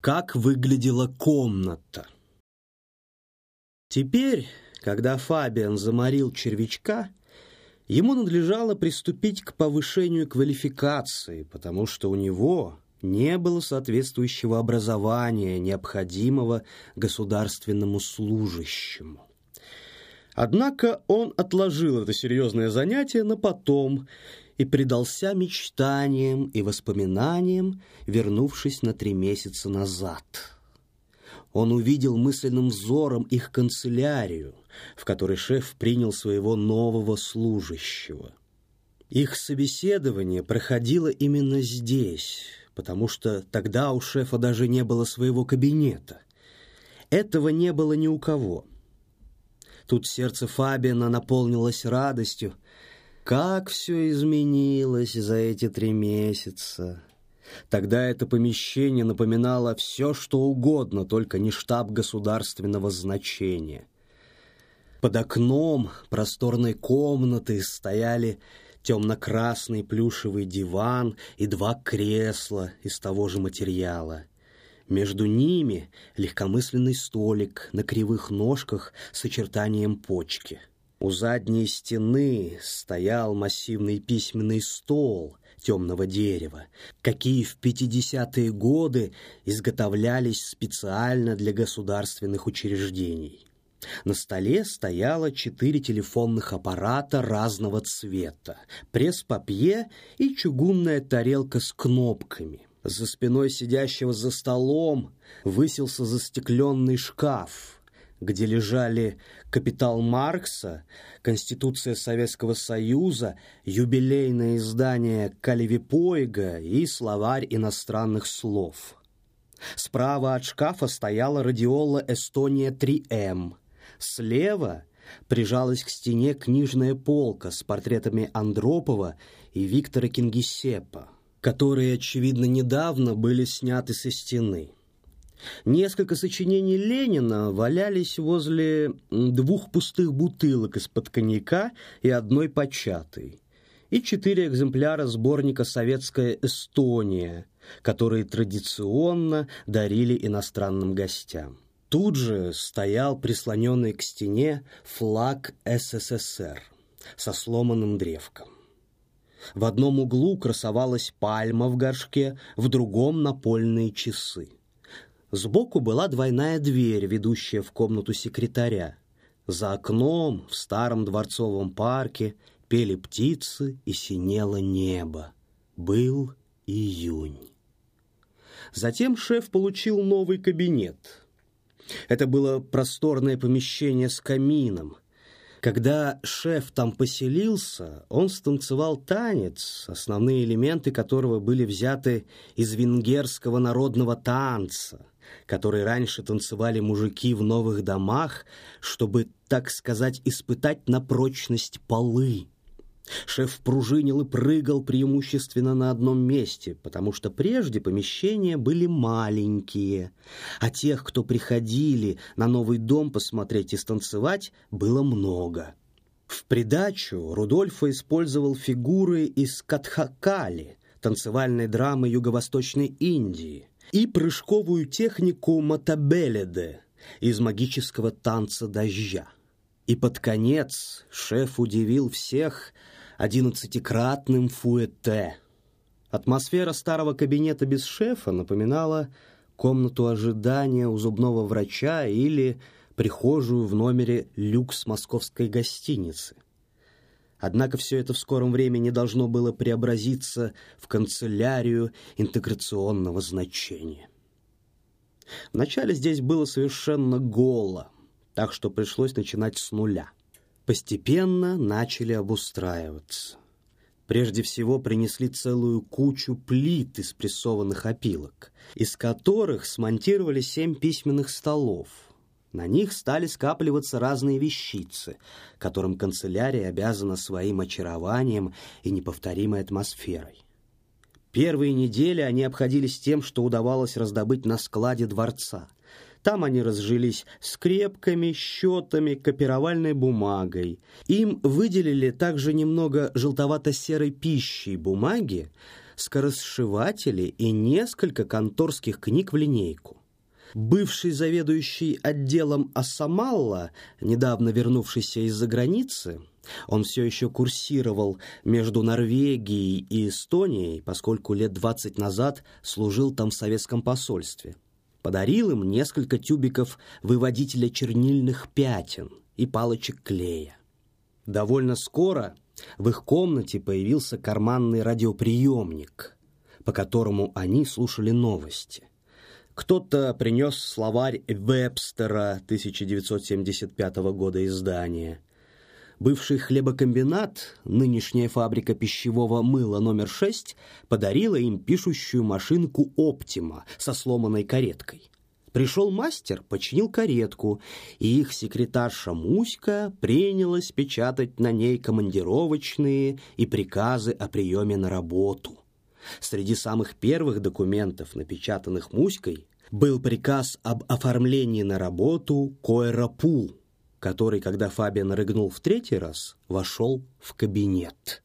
Как выглядела комната. Теперь, когда Фабиан заморил червячка, ему надлежало приступить к повышению квалификации, потому что у него не было соответствующего образования, необходимого государственному служащему. Однако он отложил это серьезное занятие на потом и предался мечтаниям и воспоминаниям, вернувшись на три месяца назад. Он увидел мысленным взором их канцелярию, в которой шеф принял своего нового служащего. Их собеседование проходило именно здесь, потому что тогда у шефа даже не было своего кабинета. Этого не было ни у кого. Тут сердце Фабиана наполнилось радостью, как все изменилось за эти три месяца. Тогда это помещение напоминало все, что угодно, только не штаб государственного значения. Под окном просторной комнаты стояли темно-красный плюшевый диван и два кресла из того же материала. Между ними легкомысленный столик на кривых ножках с очертанием почки — у задней стены стоял массивный письменный стол темного дерева, какие в 50-е годы изготовлялись специально для государственных учреждений. На столе стояло четыре телефонных аппарата разного цвета, пресс-папье и чугунная тарелка с кнопками. За спиной сидящего за столом высился застекленный шкаф — где лежали «Капитал Маркса», «Конституция Советского Союза», юбилейное издание Калевипоига и словарь иностранных слов. Справа от шкафа стояла радиола «Эстония 3М». Слева прижалась к стене книжная полка с портретами Андропова и Виктора Кингисеппа, которые, очевидно, недавно были сняты со стены. Несколько сочинений Ленина валялись возле двух пустых бутылок из-под коньяка и одной початой, и четыре экземпляра сборника «Советская Эстония», которые традиционно дарили иностранным гостям. Тут же стоял прислоненный к стене флаг СССР со сломанным древком. В одном углу красовалась пальма в горшке, в другом — напольные часы. Сбоку была двойная дверь, ведущая в комнату секретаря. За окном в старом дворцовом парке пели птицы и синело небо. Был июнь. Затем шеф получил новый кабинет. Это было просторное помещение с камином. Когда шеф там поселился, он станцевал танец, основные элементы которого были взяты из венгерского народного танца – который раньше танцевали мужики в новых домах, чтобы, так сказать, испытать на прочность полы. Шеф пружинил и прыгал преимущественно на одном месте, потому что прежде помещения были маленькие, а тех, кто приходили на новый дом посмотреть и станцевать, было много. В придачу Рудольфо использовал фигуры из Катхакали, танцевальной драмы Юго-Восточной Индии, и прыжковую технику Матабеледе из магического танца дождя. И под конец шеф удивил всех одиннадцатикратным фуэте. Атмосфера старого кабинета без шефа напоминала комнату ожидания у зубного врача или прихожую в номере люкс московской гостиницы. Однако все это в скором времени должно было преобразиться в канцелярию интеграционного значения. Вначале здесь было совершенно голо, так что пришлось начинать с нуля. Постепенно начали обустраиваться. Прежде всего принесли целую кучу плит из прессованных опилок, из которых смонтировали семь письменных столов – на них стали скапливаться разные вещицы, которым канцелярия обязана своим очарованием и неповторимой атмосферой. Первые недели они обходились тем, что удавалось раздобыть на складе дворца. Там они разжились скрепками, счетами, копировальной бумагой. Им выделили также немного желтовато-серой пищи и бумаги, скоросшиватели и несколько конторских книг в линейку. Бывший заведующий отделом Асамалла, недавно вернувшийся из-за границы, он все еще курсировал между Норвегией и Эстонией, поскольку лет 20 назад служил там в советском посольстве. Подарил им несколько тюбиков выводителя чернильных пятен и палочек клея. Довольно скоро в их комнате появился карманный радиоприемник, по которому они слушали новости. Кто-то принес словарь Вебстера 1975 года издания. Бывший хлебокомбинат, нынешняя фабрика пищевого мыла номер 6, подарила им пишущую машинку «Оптима» со сломанной кареткой. Пришел мастер, починил каретку, и их секретарша Муська принялась печатать на ней командировочные и приказы о приеме на работу. Среди самых первых документов, напечатанных Муськой, был приказ об оформлении на работу Койрапу, который, когда Фабиан рыгнул в третий раз, вошел в кабинет.